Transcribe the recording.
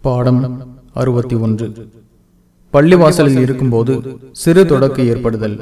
பாடம் அறுபத்தி ஒன்று. பள்ளிவாசலில் இருக்கும்போது சிறு தொடக்கு ஏற்படுதல்.